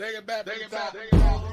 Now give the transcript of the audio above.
Take it back, take it back, take it back.